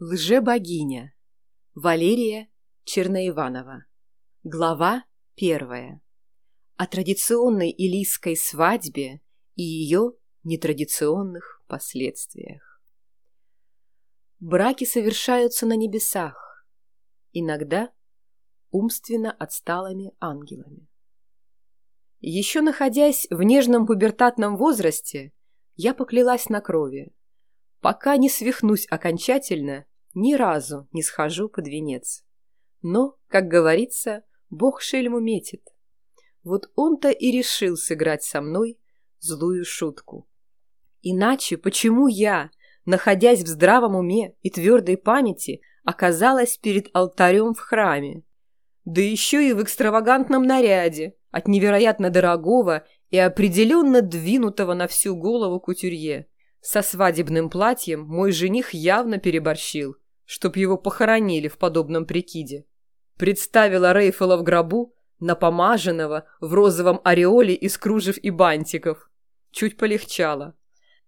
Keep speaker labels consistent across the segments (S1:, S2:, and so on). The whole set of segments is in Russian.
S1: Лже-богиня. Валерия Черноиванова. Глава первая. О традиционной илийской свадьбе и ее нетрадиционных последствиях. Браки совершаются на небесах, иногда умственно отсталыми ангелами. Еще находясь в нежном пубертатном возрасте, я поклялась на крови. Пока не свихнусь окончательно, ни разу не схожу под венец. Но, как говорится, Бог шельму метит. Вот он-то и решил сыграть со мной злую шутку. Иначе почему я, находясь в здравом уме и твердой памяти, оказалась перед алтарем в храме? Да еще и в экстравагантном наряде, от невероятно дорогого и определенно двинутого на всю голову кутюрье. Со свадебным платьем мой жених явно переборщил, чтоб его похоронили в подобном прикиде. Представила Рейфела в гробу, напомаженного, в розовом ореоле из кружев и бантиков. Чуть полегчало.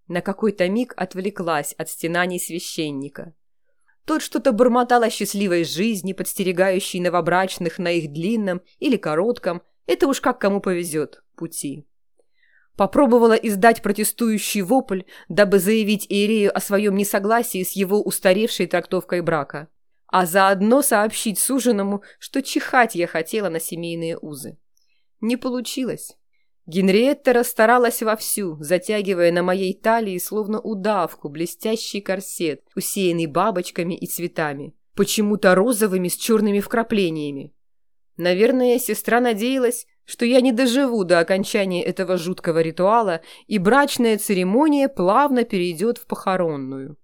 S1: На какой-то миг отвлеклась от стенаний священника. Тот что-то бормотал о счастливой жизни, подстерегающей новобрачных на их длинном или коротком, это уж как кому повезет, пути. Попробовала издать протестующий вопль, дабы заявить Иерею о своем несогласии с его устаревшей трактовкой брака. А заодно сообщить суженому, что чихать я хотела на семейные узы. Не получилось. Генриетта расстаралась вовсю, затягивая на моей талии словно удавку блестящий корсет, усеянный бабочками и цветами, почему-то розовыми с черными вкраплениями. Наверное, сестра надеялась, что я не доживу до окончания этого жуткого ритуала, и брачная церемония плавно перейдет в похоронную.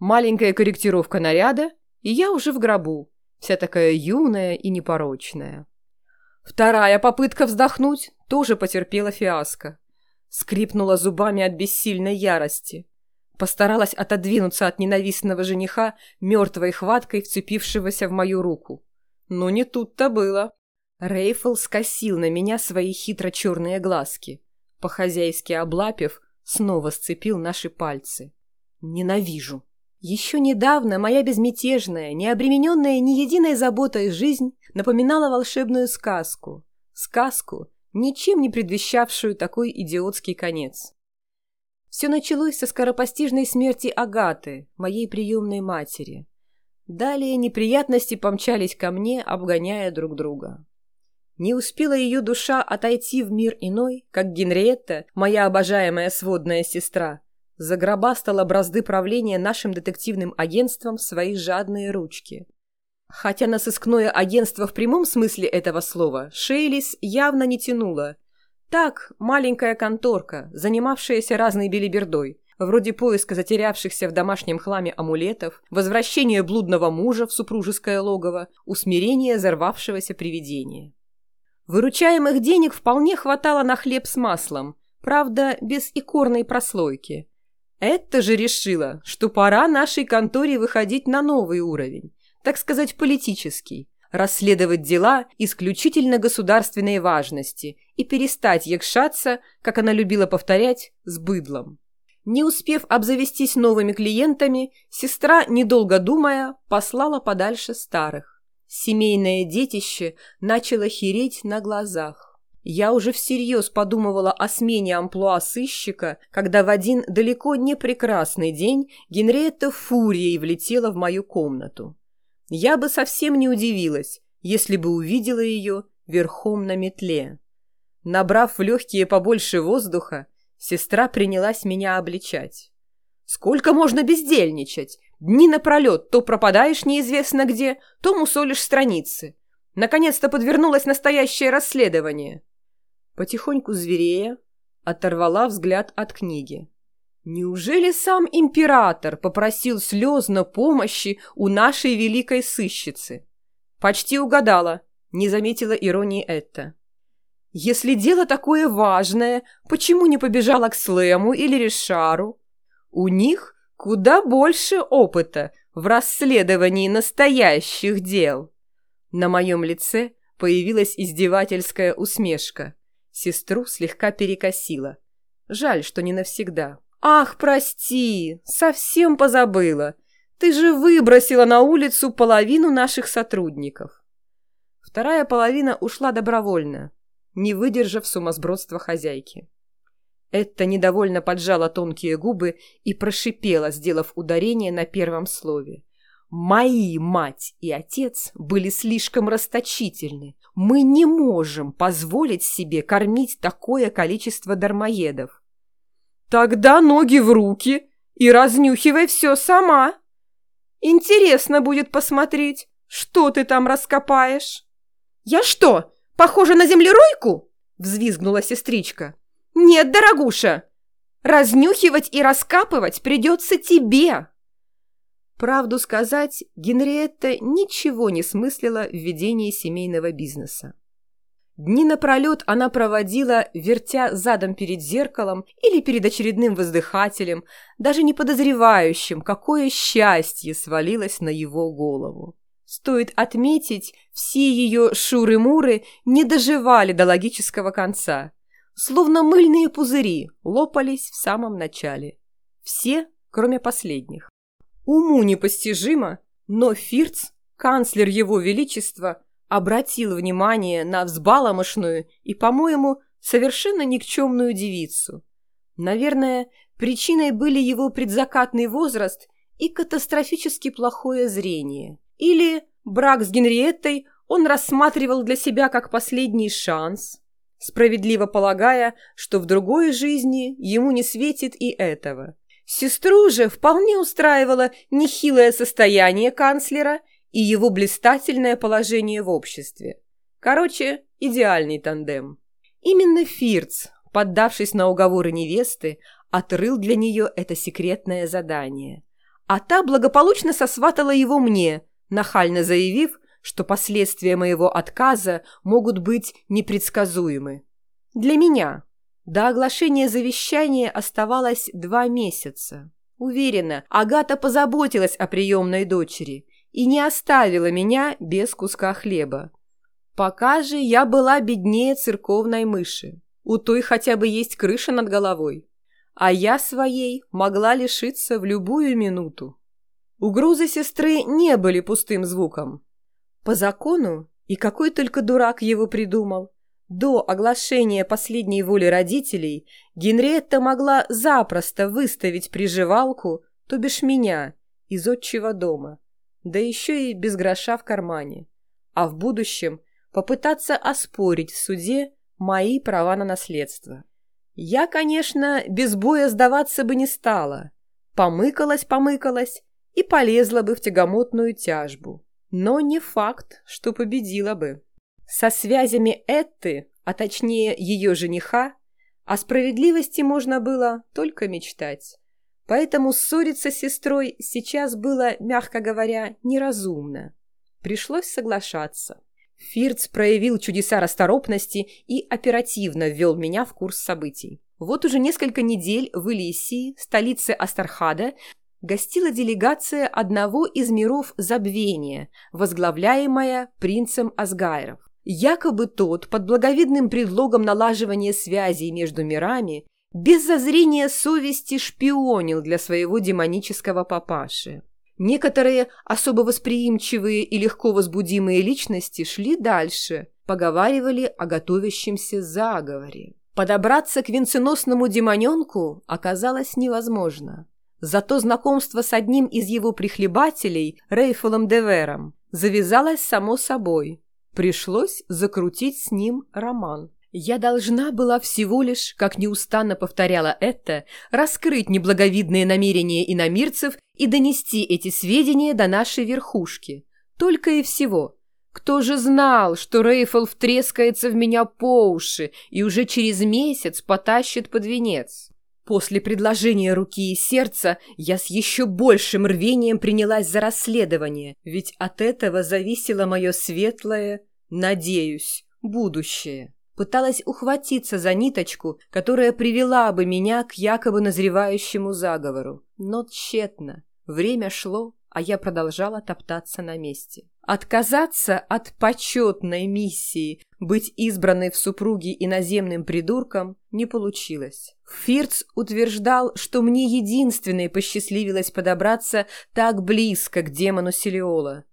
S1: Маленькая корректировка наряда, и я уже в гробу, вся такая юная и непорочная. Вторая попытка вздохнуть тоже потерпела фиаско. Скрипнула зубами от бессильной ярости. Постаралась отодвинуться от ненавистного жениха, мертвой хваткой вцепившегося в мою руку. Но не тут-то было. Рейфл скосил на меня свои хитро-черные глазки. По-хозяйски облапив, снова сцепил наши пальцы. Ненавижу. Еще недавно моя безмятежная, не обремененная ни единой заботой жизнь напоминала волшебную сказку. Сказку, ничем не предвещавшую такой идиотский конец. Все началось со скоропостижной смерти Агаты, моей приемной матери. Далее неприятности помчались ко мне, обгоняя друг друга. Не успела ее душа отойти в мир иной, как Генриетта, моя обожаемая сводная сестра, загробастала бразды правления нашим детективным агентством в свои жадные ручки. Хотя на сыскное агентство в прямом смысле этого слова Шейлис явно не тянуло. Так, маленькая конторка, занимавшаяся разной белибердой, вроде поиска затерявшихся в домашнем хламе амулетов, возвращения блудного мужа в супружеское логово, усмирения взорвавшегося привидения. Выручаемых денег вполне хватало на хлеб с маслом, правда, без икорной прослойки. Это же решила, что пора нашей конторе выходить на новый уровень, так сказать, политический, расследовать дела исключительно государственной важности и перестать якшаться, как она любила повторять, с быдлом. Не успев обзавестись новыми клиентами, сестра, недолго думая, послала подальше старых. Семейное детище начало хереть на глазах. Я уже всерьез подумывала о смене амплуа сыщика, когда в один далеко не прекрасный день Генриетта фурией влетела в мою комнату. Я бы совсем не удивилась, если бы увидела ее верхом на метле. Набрав в легкие побольше воздуха, сестра принялась меня обличать. «Сколько можно бездельничать? Дни напролет то пропадаешь неизвестно где, то мусолишь страницы. Наконец-то подвернулось настоящее расследование. Потихоньку зверея оторвала взгляд от книги. Неужели сам император попросил слезно помощи у нашей великой сыщицы? Почти угадала, не заметила иронии это. Если дело такое важное, почему не побежала к Слэму или Ришару? У них куда больше опыта в расследовании настоящих дел. На моем лице появилась издевательская усмешка. Сестру слегка перекосила. Жаль, что не навсегда. «Ах, прости, совсем позабыла. Ты же выбросила на улицу половину наших сотрудников. Вторая половина ушла добровольно, не выдержав сумасбродства хозяйки. Этта недовольно поджала тонкие губы и прошипела, сделав ударение на первом слове. «Мои мать и отец были слишком расточительны. Мы не можем позволить себе кормить такое количество дармоедов». «Тогда ноги в руки и разнюхивай все сама. Интересно будет посмотреть, что ты там раскопаешь». «Я что, похожа на землеройку?» – взвизгнула сестричка. «Нет, дорогуша, разнюхивать и раскапывать придется тебе!» Правду сказать, Генриетта ничего не смыслила в ведении семейного бизнеса. Дни напролет она проводила, вертя задом перед зеркалом или перед очередным воздыхателем, даже не подозревающим, какое счастье свалилось на его голову. Стоит отметить, все ее шуры-муры не доживали до логического конца. Словно мыльные пузыри лопались в самом начале. Все, кроме последних. Уму непостижимо, но Фирц, канцлер его величества, обратил внимание на взбаломошную и, по-моему, совершенно никчемную девицу. Наверное, причиной были его предзакатный возраст и катастрофически плохое зрение – или брак с Генриеттой он рассматривал для себя как последний шанс, справедливо полагая, что в другой жизни ему не светит и этого. Сестру же вполне устраивало нехилое состояние канцлера и его блистательное положение в обществе. Короче, идеальный тандем. Именно Фирц, поддавшись на уговоры невесты, отрыл для нее это секретное задание. А та благополучно сосватала его мне – нахально заявив, что последствия моего отказа могут быть непредсказуемы. Для меня до оглашения завещания оставалось два месяца. Уверена, Агата позаботилась о приемной дочери и не оставила меня без куска хлеба. Пока же я была беднее церковной мыши. У той хотя бы есть крыша над головой. А я своей могла лишиться в любую минуту. Угрозы сестры не были пустым звуком. По закону, и какой только дурак его придумал, до оглашения последней воли родителей Генриетта могла запросто выставить приживалку, то бишь меня, из отчего дома, да еще и без гроша в кармане, а в будущем попытаться оспорить в суде мои права на наследство. Я, конечно, без боя сдаваться бы не стала. Помыкалась-помыкалась, и полезла бы в тягомотную тяжбу. Но не факт, что победила бы. Со связями Этты, а точнее ее жениха, о справедливости можно было только мечтать. Поэтому ссориться с сестрой сейчас было, мягко говоря, неразумно. Пришлось соглашаться. Фирц проявил чудеса расторопности и оперативно ввел меня в курс событий. Вот уже несколько недель в Илисии, столице Астархада, гостила делегация одного из миров забвения, возглавляемая принцем Асгайров. Якобы тот, под благовидным предлогом налаживания связей между мирами, без зазрения совести шпионил для своего демонического папаши. Некоторые особо восприимчивые и легко возбудимые личности шли дальше, поговаривали о готовящемся заговоре. Подобраться к венценосному демоненку оказалось невозможно. Зато знакомство с одним из его прихлебателей, Рейфелом Девером, завязалось само собой. Пришлось закрутить с ним роман. Я должна была всего лишь, как неустанно повторяла это, раскрыть неблаговидные намерения иномирцев и донести эти сведения до нашей верхушки. Только и всего. Кто же знал, что Рейфел втрескается в меня по уши и уже через месяц потащит под венец? После предложения руки и сердца я с еще большим рвением принялась за расследование, ведь от этого зависело мое светлое, надеюсь, будущее. Пыталась ухватиться за ниточку, которая привела бы меня к якобы назревающему заговору. Но тщетно. Время шло, а я продолжала топтаться на месте. Отказаться от почетной миссии быть избранной в супруги иноземным придурком не получилось. Фирц утверждал, что мне единственной посчастливилось подобраться так близко к демону Селиола.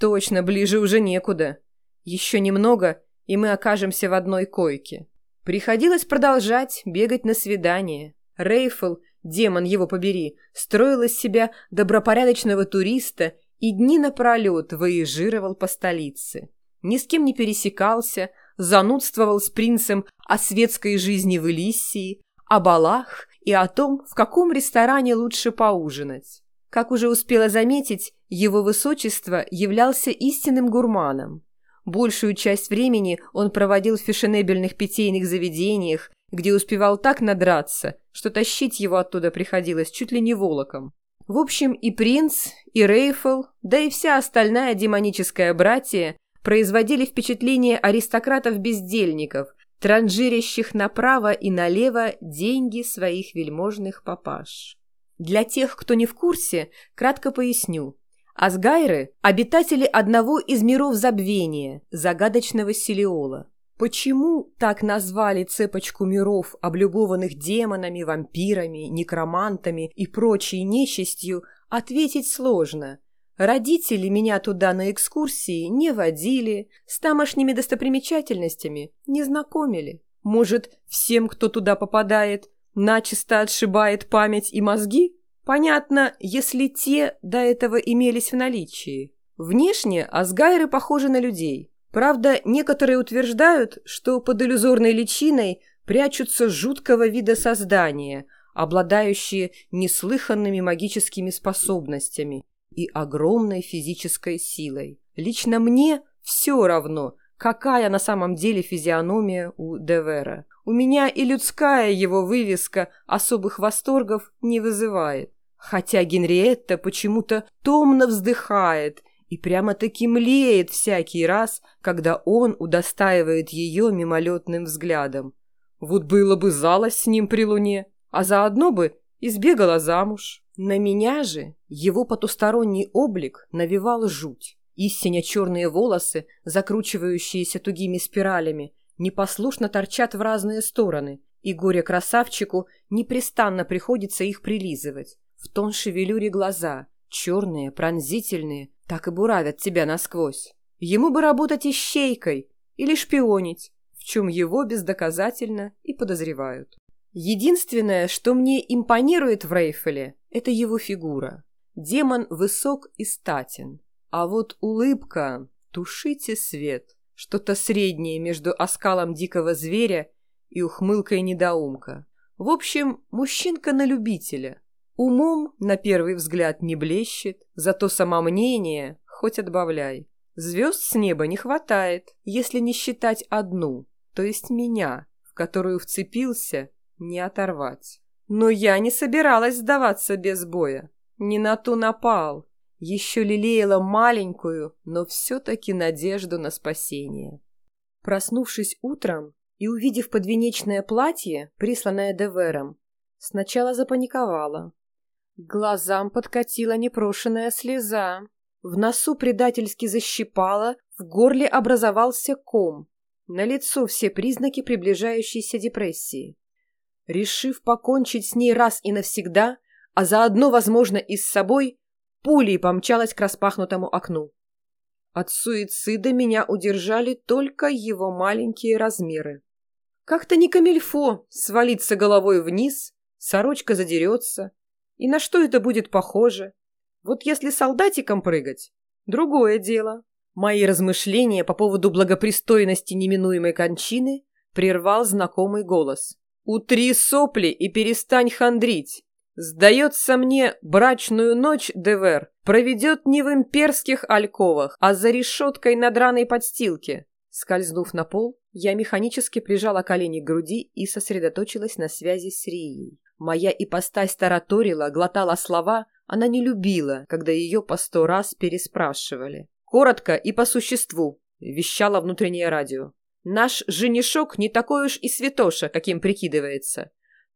S1: Точно, ближе уже некуда. Еще немного, и мы окажемся в одной койке. Приходилось продолжать бегать на свидание. Рейфл, демон его побери, строил из себя добропорядочного туриста и дни напролет выезжировал по столице. Ни с кем не пересекался, занудствовал с принцем о светской жизни в Элиссии, о балах и о том, в каком ресторане лучше поужинать. Как уже успела заметить, его высочество являлся истинным гурманом. Большую часть времени он проводил в фешенебельных питейных заведениях, где успевал так надраться, что тащить его оттуда приходилось чуть ли не волоком. В общем, и принц, и Рейфл, да и вся остальная демоническая братья производили впечатление аристократов-бездельников, транжирящих направо и налево деньги своих вельможных папаш. Для тех, кто не в курсе, кратко поясню. Асгайры – обитатели одного из миров забвения, загадочного Селиола. Почему так назвали цепочку миров, облюбованных демонами, вампирами, некромантами и прочей нечистью, ответить сложно. Родители меня туда на экскурсии не водили, с тамошними достопримечательностями не знакомили. Может, всем, кто туда попадает, начисто отшибает память и мозги? Понятно, если те до этого имелись в наличии. Внешне асгайры похожи на людей – Правда, некоторые утверждают, что под иллюзорной личиной прячутся жуткого вида создания, обладающие неслыханными магическими способностями и огромной физической силой. Лично мне все равно, какая на самом деле физиономия у Девера. У меня и людская его вывеска особых восторгов не вызывает. Хотя Генриетта почему-то томно вздыхает – и прямо-таки млеет всякий раз, когда он удостаивает ее мимолетным взглядом. Вот было бы зала с ним при луне, а заодно бы избегала замуж. На меня же его потусторонний облик навевал жуть. Истинно черные волосы, закручивающиеся тугими спиралями, непослушно торчат в разные стороны, и горе-красавчику непрестанно приходится их прилизывать. В тон шевелюре глаза, черные, пронзительные, так и буравят тебя насквозь. Ему бы работать ищейкой или шпионить, в чем его бездоказательно и подозревают. Единственное, что мне импонирует в Рейфеле, это его фигура. Демон высок и статен. А вот улыбка... Тушите свет. Что-то среднее между оскалом дикого зверя и ухмылкой недоумка. В общем, мужчинка на любителя. Умом, на первый взгляд, не блещет, зато самомнение хоть отбавляй. Звезд с неба не хватает, если не считать одну, то есть меня, в которую вцепился, не оторвать. Но я не собиралась сдаваться без боя. Не на ту напал. Еще лелеяла маленькую, но все-таки надежду на спасение. Проснувшись утром и увидев подвенечное платье, присланное Девером, сначала запаниковала, глазам подкатила непрошенная слеза. В носу предательски защипала, в горле образовался ком. На лицо все признаки приближающейся депрессии. Решив покончить с ней раз и навсегда, а заодно, возможно, и с собой, пулей помчалась к распахнутому окну. От суицида меня удержали только его маленькие размеры. Как-то не камильфо свалиться головой вниз, сорочка задерется, и на что это будет похоже? Вот если солдатиком прыгать, другое дело. Мои размышления по поводу благопристойности неминуемой кончины прервал знакомый голос. «Утри сопли и перестань хандрить. Сдается мне, брачную ночь Девер проведет не в имперских альковах, а за решеткой на драной подстилке». Скользнув на пол, я механически прижала колени к груди и сосредоточилась на связи с Рией. Моя ипостась тараторила, глотала слова, она не любила, когда ее по сто раз переспрашивали. «Коротко и по существу», — вещало внутреннее радио. «Наш женишок не такой уж и святоша, каким прикидывается.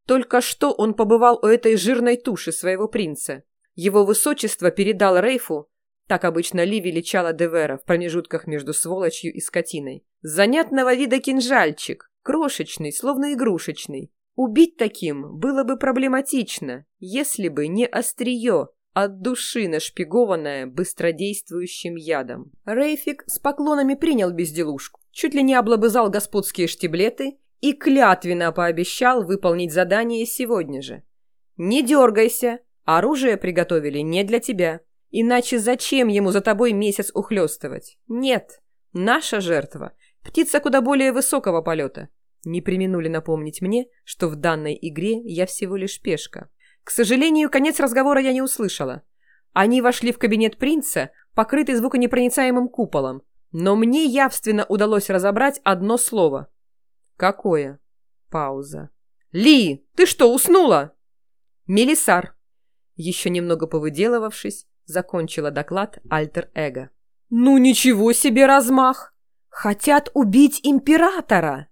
S1: Только что он побывал у этой жирной туши своего принца. Его высочество передал Рейфу Так обычно Ли величала Девера в промежутках между сволочью и скотиной. Занятного вида кинжальчик, крошечный, словно игрушечный. Убить таким было бы проблематично, если бы не острие, от души нашпигованное быстродействующим ядом. Рейфик с поклонами принял безделушку, чуть ли не облобызал господские штиблеты и клятвенно пообещал выполнить задание сегодня же. «Не дергайся, оружие приготовили не для тебя. Иначе зачем ему за тобой месяц ухлёстывать? Нет, наша жертва – птица куда более высокого полета. Не применули напомнить мне, что в данной игре я всего лишь пешка. К сожалению, конец разговора я не услышала. Они вошли в кабинет принца, покрытый звуконепроницаемым куполом, но мне явственно удалось разобрать одно слово. Какое? Пауза. «Ли, ты что, уснула?» «Мелисар». Еще немного повыделывавшись, закончила доклад Альтер-Эго. «Ну ничего себе размах! Хотят убить императора!»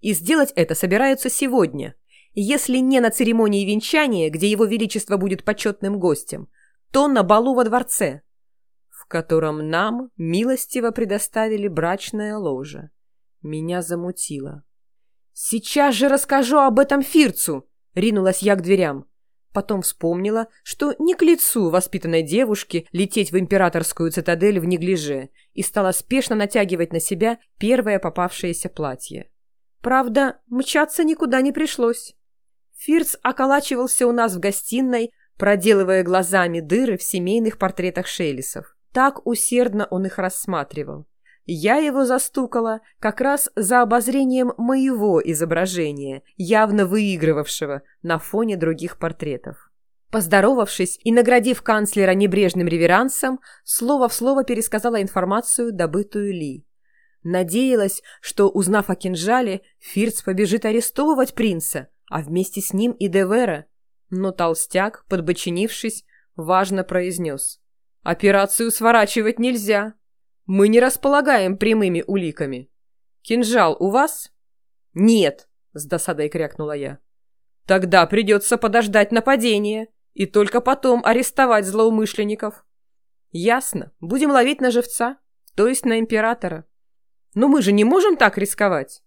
S1: И сделать это собираются сегодня, если не на церемонии венчания, где его величество будет почетным гостем, то на балу во дворце, в котором нам милостиво предоставили брачное ложе. Меня замутило. «Сейчас же расскажу об этом Фирцу!» — ринулась я к дверям. Потом вспомнила, что не к лицу воспитанной девушке лететь в императорскую цитадель в неглиже и стала спешно натягивать на себя первое попавшееся платье. Правда, мчаться никуда не пришлось. Фирц околачивался у нас в гостиной, проделывая глазами дыры в семейных портретах Шелесов. Так усердно он их рассматривал. Я его застукала как раз за обозрением моего изображения, явно выигрывавшего на фоне других портретов. Поздоровавшись и наградив канцлера небрежным реверансом, слово в слово пересказала информацию, добытую Ли. Надеялась, что, узнав о кинжале, Фирц побежит арестовывать принца, а вместе с ним и Девера. Но толстяк, подбочинившись, важно произнес. «Операцию сворачивать нельзя. Мы не располагаем прямыми уликами. Кинжал у вас?» «Нет», — с досадой крякнула я. «Тогда придется подождать нападения и только потом арестовать злоумышленников». «Ясно. Будем ловить на живца, то есть на императора. Но мы же не можем так рисковать».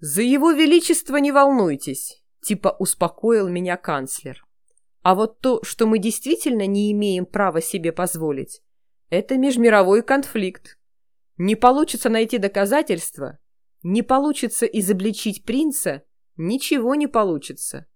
S1: «За его величество не волнуйтесь типа успокоил меня канцлер. А вот то, что мы действительно не имеем права себе позволить, это межмировой конфликт. Не получится найти доказательства, не получится изобличить принца, ничего не получится.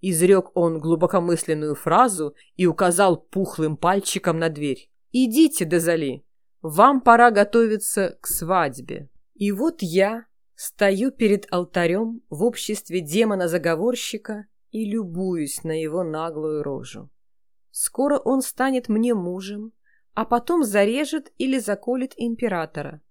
S1: Изрек он глубокомысленную фразу и указал пухлым пальчиком на дверь. «Идите, Дезали, вам пора готовиться к свадьбе». И вот я, Стою перед алтарем в обществе демона-заговорщика и любуюсь на его наглую рожу. Скоро он станет мне мужем, а потом зарежет или заколет императора.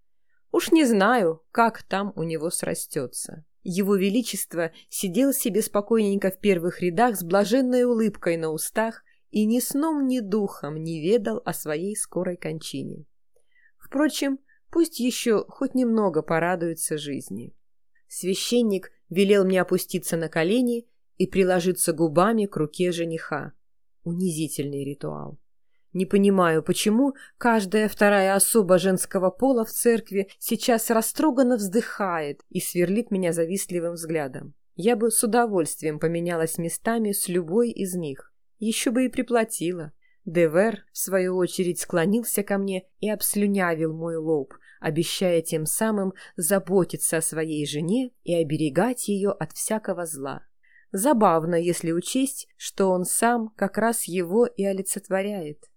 S1: Уж не знаю, как там у него срастется. Его Величество сидел себе спокойненько в первых рядах с блаженной улыбкой на устах и ни сном, ни духом не ведал о своей скорой кончине. Впрочем, Пусть еще хоть немного порадуется жизни. Священник велел мне опуститься на колени и приложиться губами к руке жениха. Унизительный ритуал. Не понимаю, почему каждая вторая особа женского пола в церкви сейчас растроганно вздыхает и сверлит меня завистливым взглядом. Я бы с удовольствием поменялась местами с любой из них. Еще бы и приплатила. Девер, в свою очередь, склонился ко мне и обслюнявил мой лоб, обещая тем самым заботиться о своей жене и оберегать ее от всякого зла. Забавно, если учесть, что он сам как раз его и олицетворяет.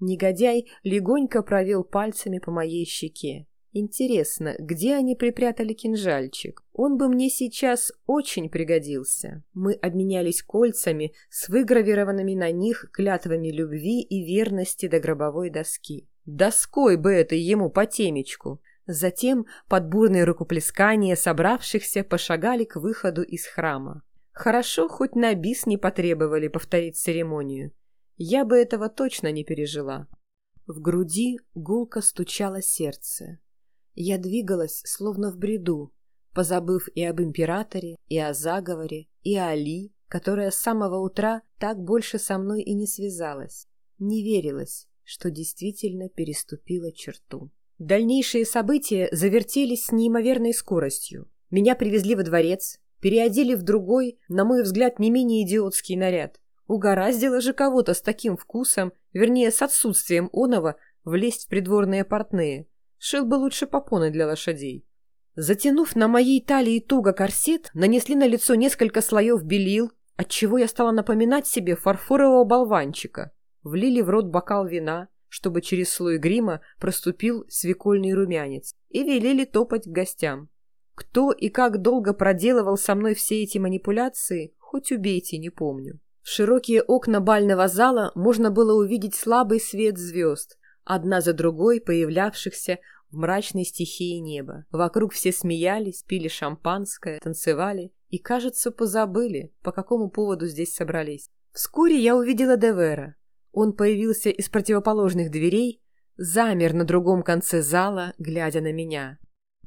S1: Негодяй легонько провел пальцами по моей щеке. Интересно, где они припрятали кинжальчик? Он бы мне сейчас очень пригодился. Мы обменялись кольцами с выгравированными на них клятвами любви и верности до гробовой доски. Доской бы это ему по темечку. Затем под бурные рукоплескания собравшихся пошагали к выходу из храма. Хорошо, хоть на бис не потребовали повторить церемонию. Я бы этого точно не пережила. В груди гулко стучало сердце. Я двигалась, словно в бреду, позабыв и об императоре, и о заговоре, и о Али, которая с самого утра так больше со мной и не связалась. Не верилась, что действительно переступила черту. Дальнейшие события завертелись с неимоверной скоростью. Меня привезли во дворец, переодели в другой, на мой взгляд, не менее идиотский наряд. Угораздило же кого-то с таким вкусом, вернее, с отсутствием оного, влезть в придворные портные. Шил бы лучше попоны для лошадей. Затянув на моей талии туго корсет, нанесли на лицо несколько слоев белил, отчего я стала напоминать себе фарфорового болванчика. Влили в рот бокал вина, чтобы через слой грима проступил свекольный румянец, и велели топать к гостям. Кто и как долго проделывал со мной все эти манипуляции, хоть убейте, не помню. В широкие окна бального зала можно было увидеть слабый свет звезд, одна за другой появлявшихся в мрачной стихии неба. Вокруг все смеялись, пили шампанское, танцевали и, кажется, позабыли, по какому поводу здесь собрались. Вскоре я увидела Девера. Он появился из противоположных дверей, замер на другом конце зала, глядя на меня.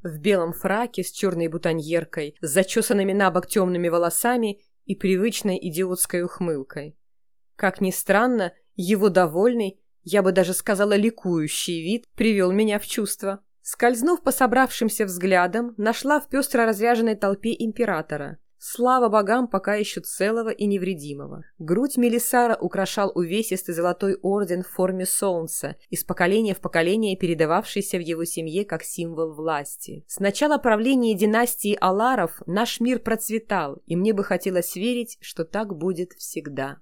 S1: В белом фраке с черной бутоньеркой, с зачесанными на бок темными волосами и привычной идиотской ухмылкой. Как ни странно, его довольный, я бы даже сказала ликующий вид, привел меня в чувство. Скользнув по собравшимся взглядам, нашла в пестро разряженной толпе императора. Слава богам, пока еще целого и невредимого. Грудь Мелисара украшал увесистый золотой орден в форме солнца, из поколения в поколение передававшийся в его семье как символ власти. С начала правления династии Аларов наш мир процветал, и мне бы хотелось верить, что так будет всегда.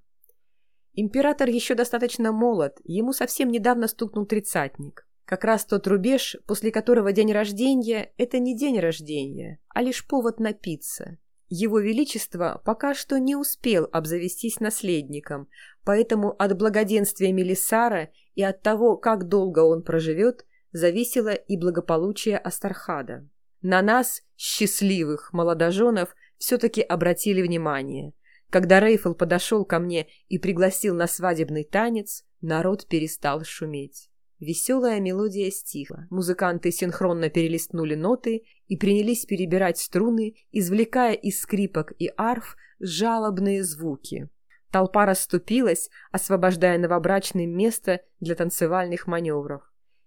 S1: Император еще достаточно молод, ему совсем недавно стукнул тридцатник. Как раз тот рубеж, после которого день рождения – это не день рождения, а лишь повод напиться – его Величество пока что не успел обзавестись наследником, поэтому от благоденствия Мелисара и от того, как долго он проживет, зависело и благополучие Астархада. На нас, счастливых молодоженов, все-таки обратили внимание. Когда Рейфл подошел ко мне и пригласил на свадебный танец, народ перестал шуметь. Веселая мелодия стихла. Музыканты синхронно перелистнули ноты и принялись перебирать струны, извлекая из скрипок и арф жалобные звуки. Толпа расступилась, освобождая новобрачное место для танцевальных маневров.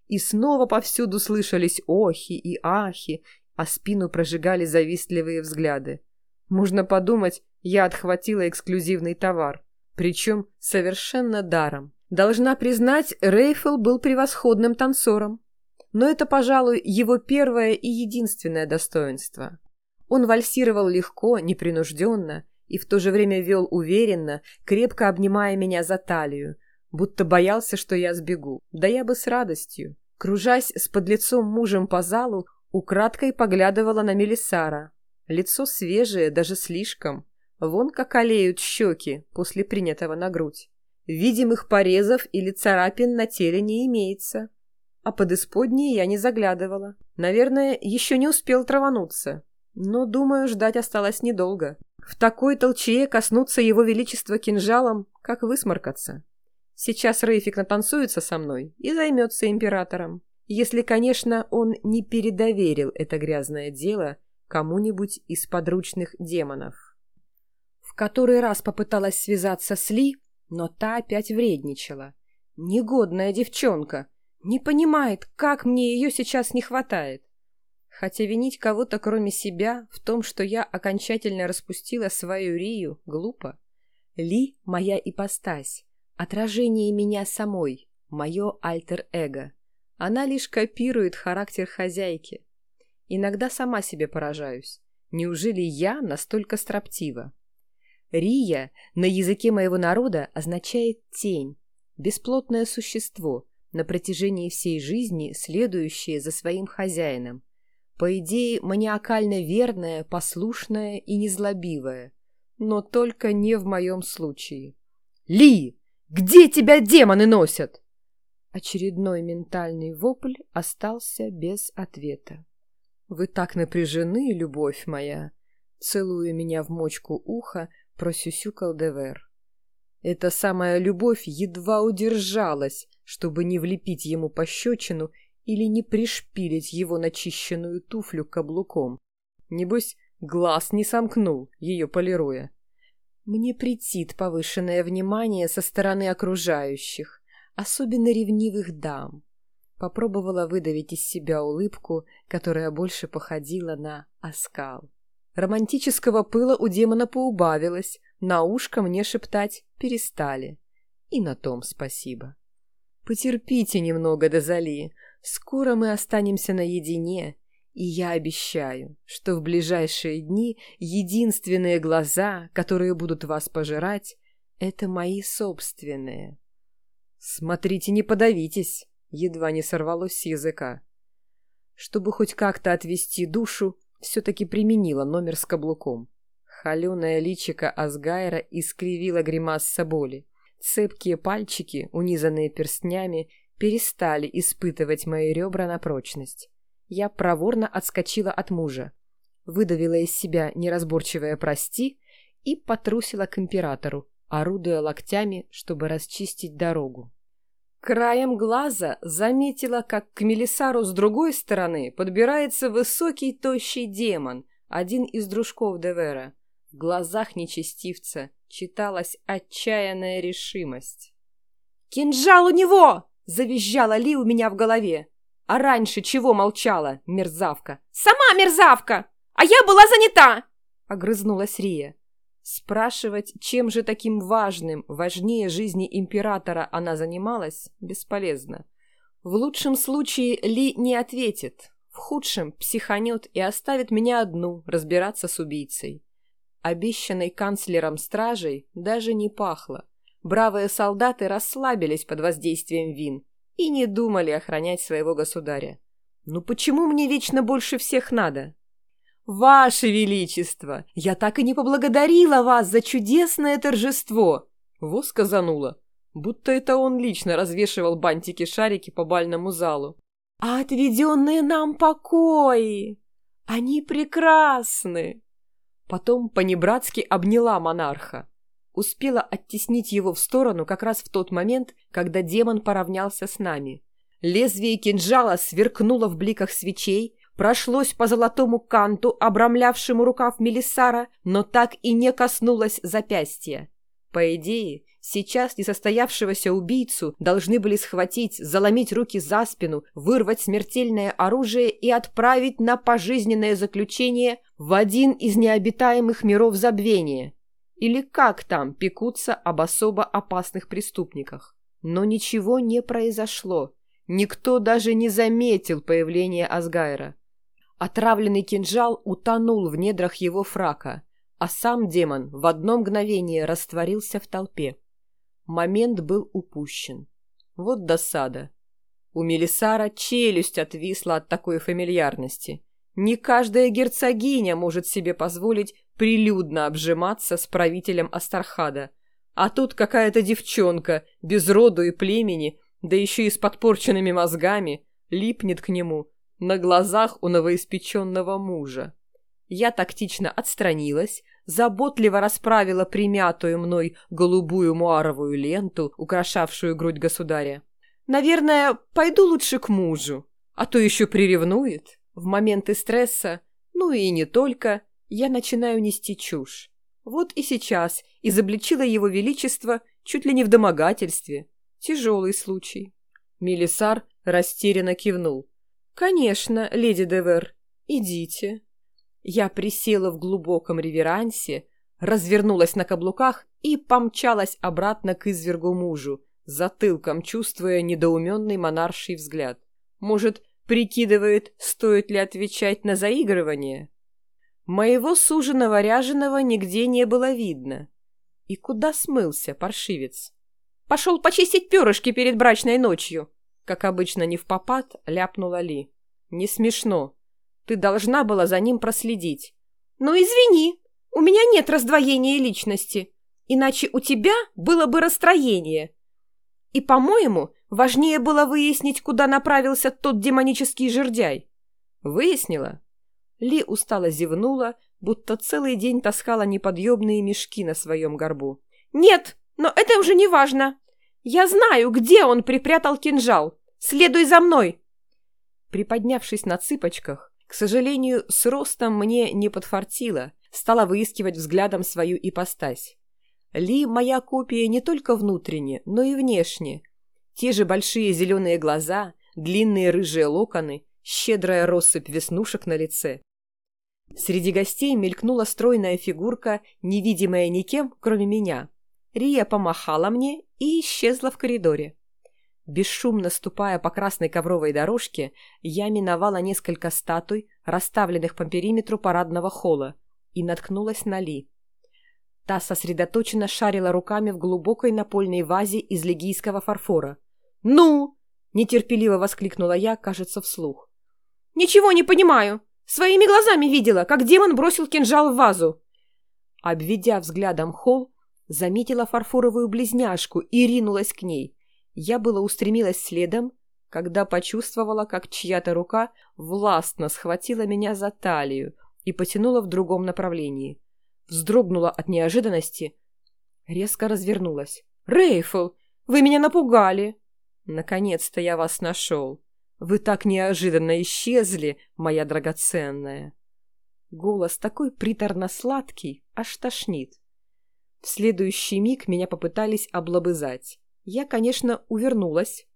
S1: И снова повсюду слышались охи и ахи, а спину прожигали завистливые взгляды. Можно подумать, я отхватила эксклюзивный товар, причем совершенно даром. Должна признать, Рейфел был превосходным танцором. Но это, пожалуй, его первое и единственное достоинство. Он вальсировал легко, непринужденно и в то же время вел уверенно, крепко обнимая меня за талию, будто боялся, что я сбегу. Да я бы с радостью. Кружась с подлецом мужем по залу, украдкой поглядывала на Мелисара. Лицо свежее, даже слишком. Вон как олеют щеки после принятого на грудь. Видимых порезов или царапин на теле не имеется. А под исподние я не заглядывала. Наверное, еще не успел травануться. Но, думаю, ждать осталось недолго. В такой толчее коснуться его величества кинжалом, как высморкаться. Сейчас Рейфик натанцуется со мной и займется императором. Если, конечно, он не передоверил это грязное дело кому-нибудь из подручных демонов. В который раз попыталась связаться с Ли, но та опять вредничала. Негодная девчонка. Не понимает, как мне ее сейчас не хватает. Хотя винить кого-то кроме себя в том, что я окончательно распустила свою Рию, глупо. Ли — моя ипостась, отражение меня самой, мое альтер-эго. Она лишь копирует характер хозяйки. Иногда сама себе поражаюсь. Неужели я настолько строптива? Рия на языке моего народа означает «тень», бесплотное существо, на протяжении всей жизни следующее за своим хозяином. По идее, маниакально верное, послушное и незлобивое. Но только не в моем случае. «Ли! Где тебя демоны носят?» Очередной ментальный вопль остался без ответа. «Вы так напряжены, любовь моя!» Целуя меня в мочку уха, просюсюкал Девер. Эта самая любовь едва удержалась, чтобы не влепить ему пощечину или не пришпилить его начищенную туфлю каблуком. Небось, глаз не сомкнул, ее полируя. Мне претит повышенное внимание со стороны окружающих, особенно ревнивых дам. Попробовала выдавить из себя улыбку, которая больше походила на оскал. Романтического пыла у демона поубавилось, на ушко мне шептать перестали. И на том спасибо. Потерпите немного, Дозали. Скоро мы останемся наедине, и я обещаю, что в ближайшие дни единственные глаза, которые будут вас пожирать, это мои собственные. Смотрите, не подавитесь, едва не сорвалось с языка. Чтобы хоть как-то отвести душу, все-таки применила номер с каблуком. Холеное личико Асгайра искривило гримаса боли. Цепкие пальчики, унизанные перстнями, перестали испытывать мои ребра на прочность. Я проворно отскочила от мужа, выдавила из себя неразборчивое «прости» и потрусила к императору, орудуя локтями, чтобы расчистить дорогу. Краем глаза заметила, как к Мелисару с другой стороны подбирается высокий тощий демон, один из дружков Девера. В глазах нечестивца читалась отчаянная решимость. «Кинжал у него!» — завизжала Ли у меня в голове. «А раньше чего молчала, мерзавка?» «Сама мерзавка! А я была занята!» — огрызнулась Рия. Спрашивать, чем же таким важным, важнее жизни императора она занималась, бесполезно. В лучшем случае Ли не ответит, в худшем психанет и оставит меня одну разбираться с убийцей. Обещанной канцлером стражей даже не пахло. Бравые солдаты расслабились под воздействием вин и не думали охранять своего государя. «Ну почему мне вечно больше всех надо?» «Ваше Величество, я так и не поблагодарила вас за чудесное торжество!» Во сказанула, будто это он лично развешивал бантики-шарики по бальному залу. «А отведенные нам покои! Они прекрасны!» Потом понебратски обняла монарха. Успела оттеснить его в сторону как раз в тот момент, когда демон поравнялся с нами. Лезвие кинжала сверкнуло в бликах свечей, прошлось по золотому канту, обрамлявшему рукав Мелиссара, но так и не коснулось запястья. По идее, сейчас несостоявшегося убийцу должны были схватить, заломить руки за спину, вырвать смертельное оружие и отправить на пожизненное заключение в один из необитаемых миров забвения. Или как там пекутся об особо опасных преступниках. Но ничего не произошло. Никто даже не заметил появления Асгайра. Отравленный кинжал утонул в недрах его фрака, а сам демон в одно мгновение растворился в толпе. Момент был упущен. Вот досада. У Мелисара челюсть отвисла от такой фамильярности. Не каждая герцогиня может себе позволить прилюдно обжиматься с правителем Астархада. А тут какая-то девчонка, без роду и племени, да еще и с подпорченными мозгами, липнет к нему, на глазах у новоиспеченного мужа. Я тактично отстранилась, заботливо расправила примятую мной голубую муаровую ленту, украшавшую грудь государя. Наверное, пойду лучше к мужу, а то еще приревнует. В моменты стресса, ну и не только, я начинаю нести чушь. Вот и сейчас изобличила его величество чуть ли не в домогательстве. Тяжелый случай. Мелисар растерянно кивнул. «Конечно, леди Девер, идите». Я присела в глубоком реверансе, развернулась на каблуках и помчалась обратно к извергу мужу, затылком чувствуя недоуменный монарший взгляд. Может, прикидывает, стоит ли отвечать на заигрывание? Моего суженого ряженого нигде не было видно. И куда смылся паршивец? Пошел почистить перышки перед брачной ночью. Как обычно, не в попад, ляпнула Ли. «Не смешно. Ты должна была за ним проследить». «Ну, извини, у меня нет раздвоения личности, иначе у тебя было бы расстроение. И, по-моему, важнее было выяснить, куда направился тот демонический жердяй». «Выяснила?» Ли устало зевнула, будто целый день таскала неподъемные мешки на своем горбу. «Нет, но это уже не важно. «Я знаю, где он припрятал кинжал! Следуй за мной!» Приподнявшись на цыпочках, к сожалению, с ростом мне не подфартило, стала выискивать взглядом свою ипостась. Ли моя копия не только внутренне, но и внешне. Те же большие зеленые глаза, длинные рыжие локоны, щедрая россыпь веснушек на лице. Среди гостей мелькнула стройная фигурка, невидимая никем, кроме меня. Рия помахала мне и исчезла в коридоре. Бесшумно ступая по красной ковровой дорожке, я миновала несколько статуй, расставленных по периметру парадного холла, и наткнулась на Ли. Та сосредоточенно шарила руками в глубокой напольной вазе из легийского фарфора. «Ну!» — нетерпеливо воскликнула я, кажется, вслух. «Ничего не понимаю! Своими глазами видела, как демон бросил кинжал в вазу!» Обведя взглядом холл, заметила фарфоровую близняшку и ринулась к ней. Я было устремилась следом, когда почувствовала, как чья-то рука властно схватила меня за талию и потянула в другом направлении. Вздрогнула от неожиданности, резко развернулась. «Рейфл, вы меня напугали!» «Наконец-то я вас нашел! Вы так неожиданно исчезли, моя драгоценная!» Голос такой приторно-сладкий, аж тошнит. В следующий миг меня попытались облобызать. Я, конечно, увернулась.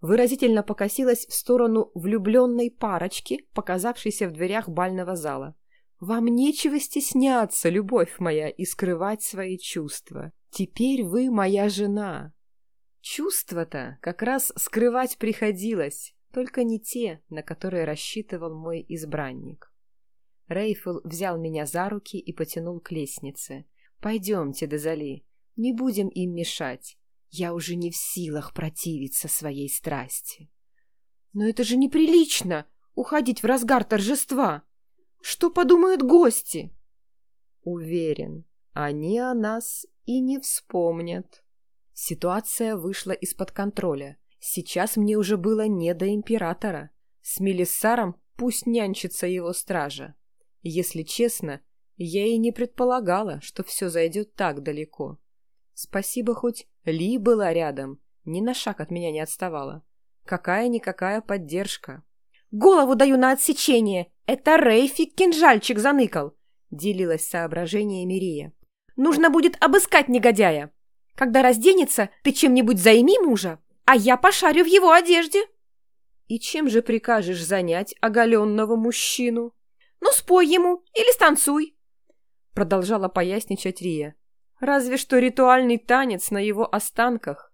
S1: Выразительно покосилась в сторону влюбленной парочки, показавшейся в дверях бального зала. «Вам нечего стесняться, любовь моя, и скрывать свои чувства. Теперь вы моя жена». Чувства-то как раз скрывать приходилось, только не те, на которые рассчитывал мой избранник. Рейфл взял меня за руки и потянул к лестнице. «Пойдемте, Дезали, не будем им мешать. Я уже не в силах противиться своей страсти. Но это же неприлично — уходить в разгар торжества. Что подумают гости? Уверен, они о нас и не вспомнят. Ситуация вышла из-под контроля. Сейчас мне уже было не до императора. С Мелиссаром пусть нянчится его стража. Если честно, я и не предполагала, что все зайдет так далеко. Спасибо, хоть Ли была рядом, ни на шаг от меня не отставала. Какая-никакая поддержка. «Голову даю на отсечение! Это Рейфик кинжальчик заныкал!» делилась соображение Мирия. «Нужно будет обыскать негодяя. Когда разденется, ты чем-нибудь займи мужа, а я пошарю в его одежде». «И чем же прикажешь занять оголенного мужчину?» «Ну, спой ему или станцуй», — продолжала поясничать Рия. Разве что ритуальный танец на его останках.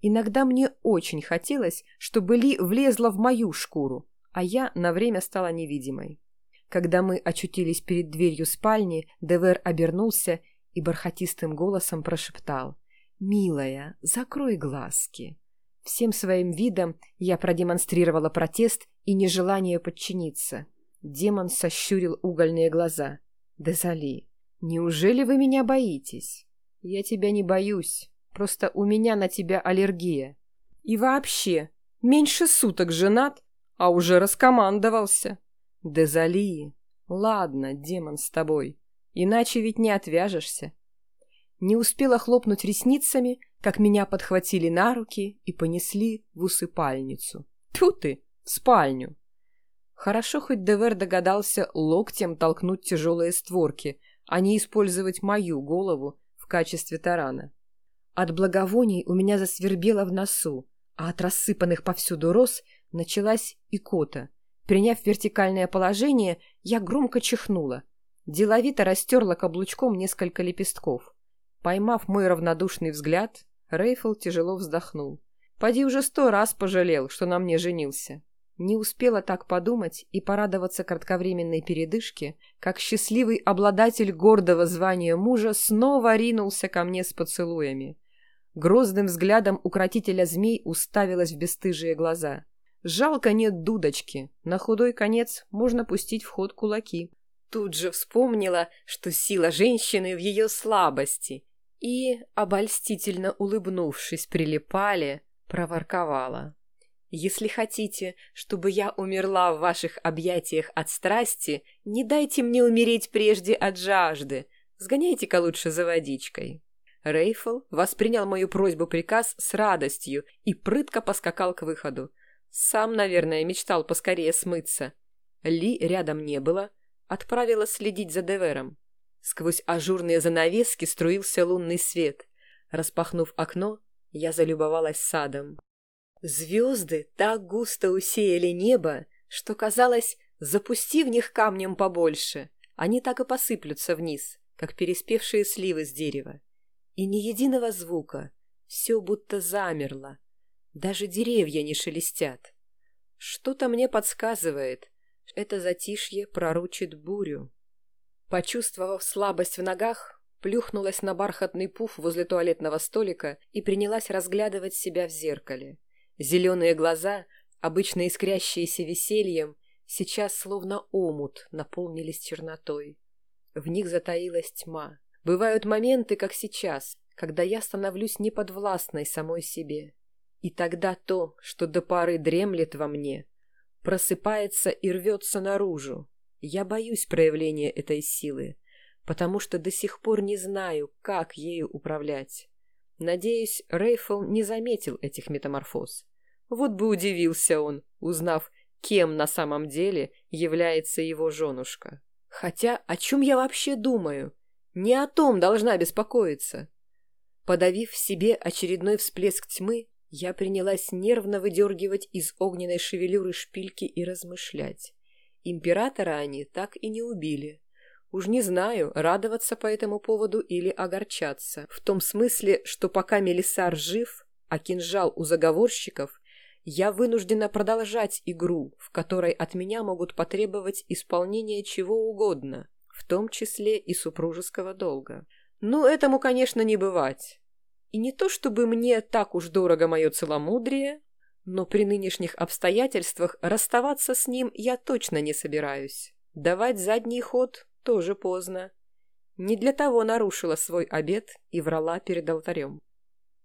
S1: Иногда мне очень хотелось, чтобы Ли влезла в мою шкуру, а я на время стала невидимой. Когда мы очутились перед дверью спальни, Девер обернулся и бархатистым голосом прошептал «Милая, закрой глазки». Всем своим видом я продемонстрировала протест и нежелание подчиниться. Демон сощурил угольные глаза. «Дезали, «Неужели вы меня боитесь?» «Я тебя не боюсь. Просто у меня на тебя аллергия. И вообще, меньше суток женат, а уже раскомандовался. Дезалии. Ладно, демон с тобой. Иначе ведь не отвяжешься». Не успела хлопнуть ресницами, как меня подхватили на руки и понесли в усыпальницу. Тьфу ты, в спальню. Хорошо хоть Девер догадался локтем толкнуть тяжелые створки, а не использовать мою голову в качестве тарана. От благовоний у меня засвербело в носу, а от рассыпанных повсюду роз началась икота. Приняв вертикальное положение, я громко чихнула. Деловито растерла каблучком несколько лепестков. Поймав мой равнодушный взгляд, Рейфл тяжело вздохнул. Поди уже сто раз пожалел, что на мне женился. Не успела так подумать и порадоваться кратковременной передышке, как счастливый обладатель гордого звания мужа снова ринулся ко мне с поцелуями. Грозным взглядом укротителя змей уставилась в бесстыжие глаза. Жалко нет дудочки, на худой конец можно пустить в ход кулаки. Тут же вспомнила, что сила женщины в ее слабости, и, обольстительно улыбнувшись прилипали, проворковала. Если хотите, чтобы я умерла в ваших объятиях от страсти, не дайте мне умереть прежде от жажды. Сгоняйте-ка лучше за водичкой». Рейфл воспринял мою просьбу-приказ с радостью и прытко поскакал к выходу. Сам, наверное, мечтал поскорее смыться. Ли рядом не было, отправила следить за Девером. Сквозь ажурные занавески струился лунный свет. Распахнув окно, Я залюбовалась садом. Звезды так густо усеяли небо, что казалось, запусти в них камнем побольше, они так и посыплются вниз, как переспевшие сливы с дерева. И ни единого звука, все будто замерло. Даже деревья не шелестят. Что-то мне подсказывает, это затишье проручит бурю. Почувствовав слабость в ногах, плюхнулась на бархатный пуф возле туалетного столика и принялась разглядывать себя в зеркале. Зеленые глаза, обычно искрящиеся весельем, сейчас словно омут наполнились чернотой. В них затаилась тьма. Бывают моменты, как сейчас, когда я становлюсь неподвластной самой себе. И тогда то, что до поры дремлет во мне, просыпается и рвется наружу. Я боюсь проявления этой силы, потому что до сих пор не знаю, как ею управлять. Надеюсь, Рейфл не заметил этих метаморфоз. Вот бы удивился он, узнав, кем на самом деле является его женушка. Хотя о чем я вообще думаю? Не о том должна беспокоиться. Подавив в себе очередной всплеск тьмы, я принялась нервно выдергивать из огненной шевелюры шпильки и размышлять. Императора они так и не убили. Уж не знаю, радоваться по этому поводу или огорчаться. В том смысле, что пока Мелисар жив, а кинжал у заговорщиков, я вынуждена продолжать игру, в которой от меня могут потребовать исполнения чего угодно, в том числе и супружеского долга. Ну, этому, конечно, не бывать. И не то чтобы мне так уж дорого мое целомудрие, но при нынешних обстоятельствах расставаться с ним я точно не собираюсь. Давать задний ход тоже поздно. Не для того нарушила свой обет и врала перед алтарем.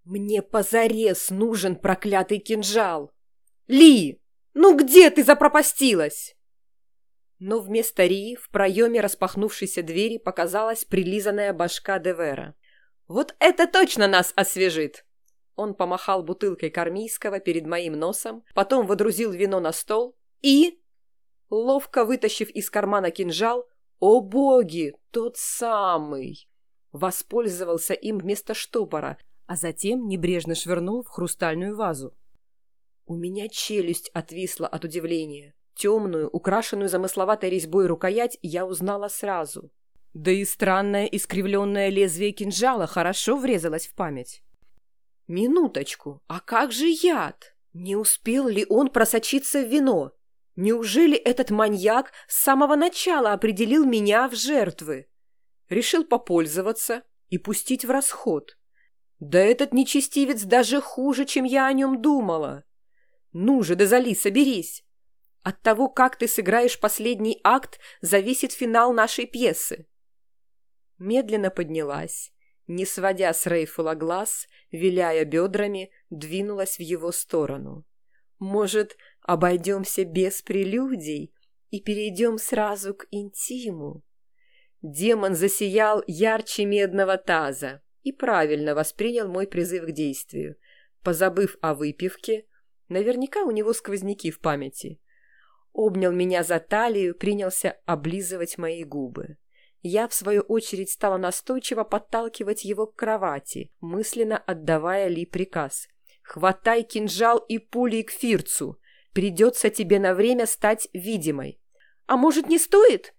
S1: «Мне позарез нужен проклятый кинжал! Ли, ну где ты запропастилась?» Но вместо Ри в проеме распахнувшейся двери показалась прилизанная башка Девера. «Вот это точно нас освежит!» Он помахал бутылкой кармийского перед моим носом, потом водрузил вино на стол и, ловко вытащив из кармана кинжал, о боги, тот самый, воспользовался им вместо штопора, а затем небрежно швырнул в хрустальную вазу. У меня челюсть отвисла от удивления. Темную, украшенную замысловатой резьбой рукоять я узнала сразу. Да и странное искривленное лезвие кинжала хорошо врезалось в память. Минуточку, а как же яд? Не успел ли он просочиться в вино? Неужели этот маньяк с самого начала определил меня в жертвы? Решил попользоваться и пустить в расход. Да этот нечестивец даже хуже, чем я о нем думала. Ну же, Дезали, соберись. От того, как ты сыграешь последний акт, зависит финал нашей пьесы медленно поднялась, не сводя с Рейфула глаз, виляя бедрами, двинулась в его сторону. «Может, обойдемся без прелюдий и перейдем сразу к интиму?» Демон засиял ярче медного таза и правильно воспринял мой призыв к действию, позабыв о выпивке, наверняка у него сквозняки в памяти. Обнял меня за талию, принялся облизывать мои губы. Я, в свою очередь, стала настойчиво подталкивать его к кровати, мысленно отдавая Ли приказ. «Хватай кинжал и пулей к Фирцу. Придется тебе на время стать видимой». «А может, не стоит?»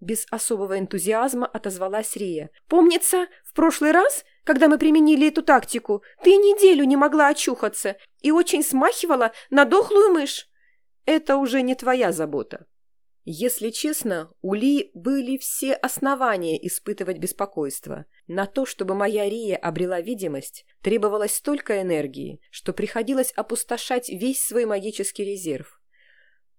S1: Без особого энтузиазма отозвалась Рия. «Помнится, в прошлый раз, когда мы применили эту тактику, ты неделю не могла очухаться и очень смахивала на дохлую мышь. Это уже не твоя забота». Если честно, у Ли были все основания испытывать беспокойство. На то, чтобы моя Рия обрела видимость, требовалось столько энергии, что приходилось опустошать весь свой магический резерв.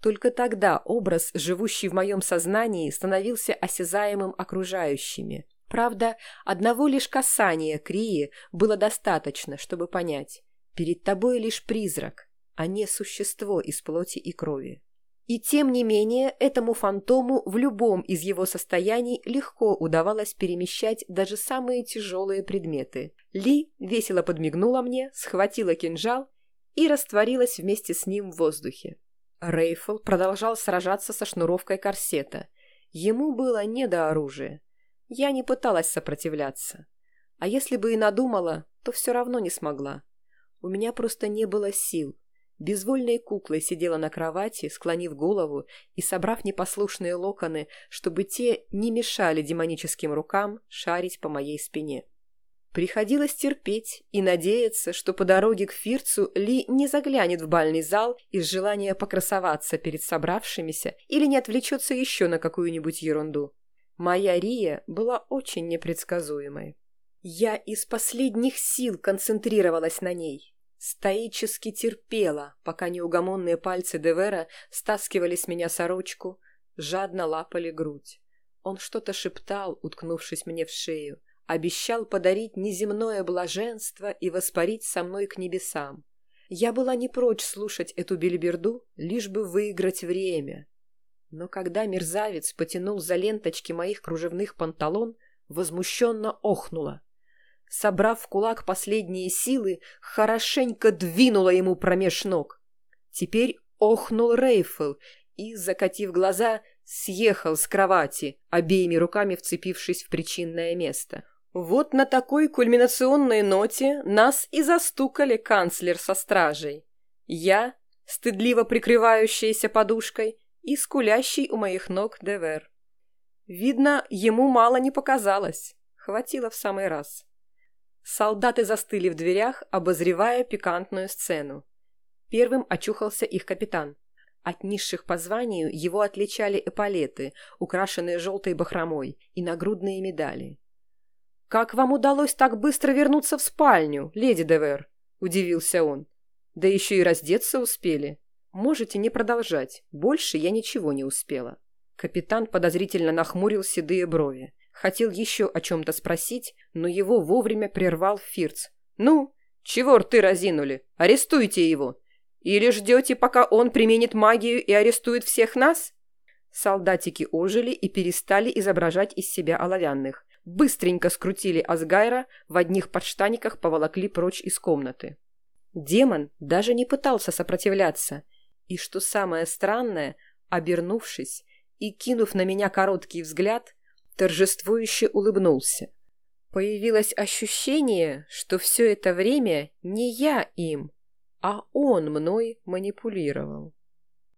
S1: Только тогда образ, живущий в моем сознании, становился осязаемым окружающими. Правда, одного лишь касания к Рии было достаточно, чтобы понять. Перед тобой лишь призрак, а не существо из плоти и крови. И тем не менее, этому фантому в любом из его состояний легко удавалось перемещать даже самые тяжелые предметы. Ли весело подмигнула мне, схватила кинжал и растворилась вместе с ним в воздухе. Рейфл продолжал сражаться со шнуровкой корсета. Ему было не до оружия. Я не пыталась сопротивляться. А если бы и надумала, то все равно не смогла. У меня просто не было сил. Безвольной куклой сидела на кровати, склонив голову и собрав непослушные локоны, чтобы те не мешали демоническим рукам шарить по моей спине. Приходилось терпеть и надеяться, что по дороге к Фирцу Ли не заглянет в бальный зал из желания покрасоваться перед собравшимися или не отвлечется еще на какую-нибудь ерунду. Моя Рия была очень непредсказуемой. Я из последних сил концентрировалась на ней. Стоически терпела, пока неугомонные пальцы Девера стаскивали с меня сорочку, жадно лапали грудь. Он что-то шептал, уткнувшись мне в шею, обещал подарить неземное блаженство и воспарить со мной к небесам. Я была не прочь слушать эту бельберду, лишь бы выиграть время. Но когда мерзавец потянул за ленточки моих кружевных панталон, возмущенно охнула собрав в кулак последние силы, хорошенько двинула ему промеж ног. Теперь охнул Рейфл и, закатив глаза, съехал с кровати, обеими руками вцепившись в причинное место. Вот на такой кульминационной ноте нас и застукали канцлер со стражей. Я, стыдливо прикрывающаяся подушкой, и скулящий у моих ног Девер. Видно, ему мало не показалось. Хватило в самый раз. Солдаты застыли в дверях, обозревая пикантную сцену. Первым очухался их капитан. От низших по званию его отличали эполеты, украшенные желтой бахромой, и нагрудные медали. «Как вам удалось так быстро вернуться в спальню, леди Девер?» – удивился он. «Да еще и раздеться успели. Можете не продолжать. Больше я ничего не успела». Капитан подозрительно нахмурил седые брови. Хотел еще о чем-то спросить, но его вовремя прервал Фирц. «Ну, чего рты разинули? Арестуйте его! Или ждете, пока он применит магию и арестует всех нас?» Солдатики ожили и перестали изображать из себя оловянных. Быстренько скрутили Асгайра, в одних подштаниках поволокли прочь из комнаты. Демон даже не пытался сопротивляться. И что самое странное, обернувшись и кинув на меня короткий взгляд, торжествующе улыбнулся. Появилось ощущение, что все это время не я им, а он мной манипулировал.